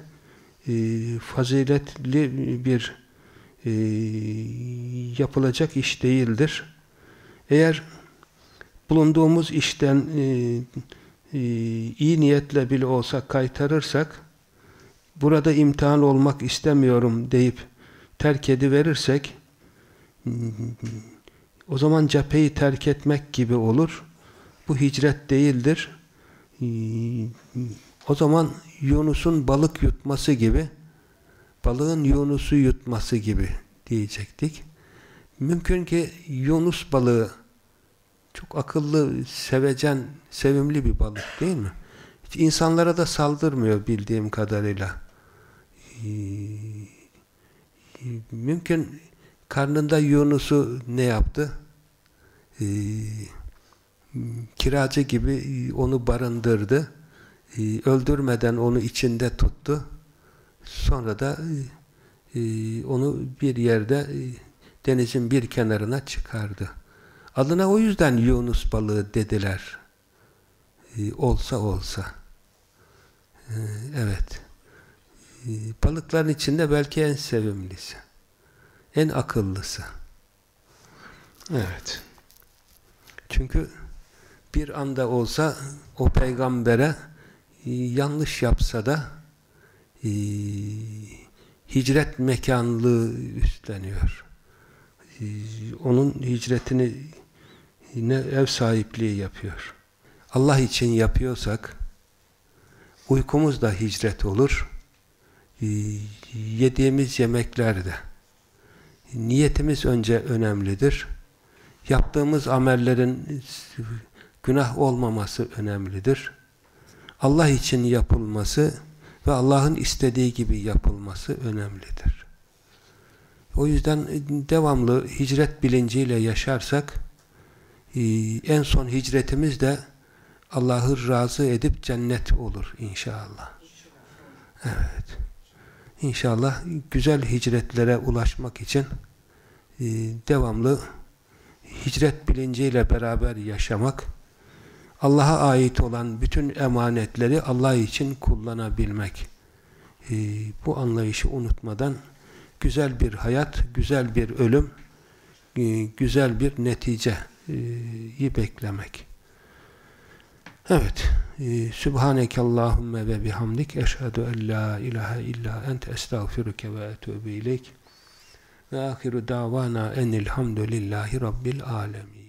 S3: e, faziletli bir e, yapılacak iş değildir. Eğer bulunduğumuz işten iyi niyetle bile olsa kaytarırsak burada imtihan olmak istemiyorum deyip terk ediverirsek o zaman cepheyi terk etmek gibi olur. Bu hicret değildir. O zaman Yunus'un balık yutması gibi balığın Yunus'u yutması gibi diyecektik. Mümkün ki Yunus balığı çok akıllı, sevecen, sevimli bir balık değil mi? Hiç insanlara da saldırmıyor bildiğim kadarıyla. Ee, mümkün karnında Yunus'u ne yaptı? Ee, kiracı gibi onu barındırdı. Ee, öldürmeden onu içinde tuttu. Sonra da e, onu bir yerde e, denizin bir kenarına çıkardı. Adına o yüzden Yunus balığı dediler. E, olsa olsa. E, evet. E, balıkların içinde belki en sevimlisi. En akıllısı. Evet. Çünkü bir anda olsa o peygambere e, yanlış yapsa da e, hicret mekanlığı üstleniyor. E, onun hicretini ne ev sahipliği yapıyor. Allah için yapıyorsak uykumuz da hicret olur. E, yediğimiz yemeklerde niyetimiz önce önemlidir. Yaptığımız amellerin günah olmaması önemlidir. Allah için yapılması ve Allah'ın istediği gibi yapılması önemlidir. O yüzden devamlı hicret bilinciyle yaşarsak en son hicretimiz de Allah'ı razı edip cennet olur inşallah. Evet. İnşallah güzel hicretlere ulaşmak için e, devamlı hicret bilinciyle beraber yaşamak Allah'a ait olan bütün emanetleri Allah için kullanabilmek. E, bu anlayışı unutmadan güzel bir hayat, güzel bir ölüm, e, güzel bir neticeyi beklemek. Evet. E, Sübhaneke Allahümme ve bihamdik eşhedü en la ilahe illa ente estağfiruke ve etûbü ileyk ve ahiru davana enilhamdülillahi rabbil alemin.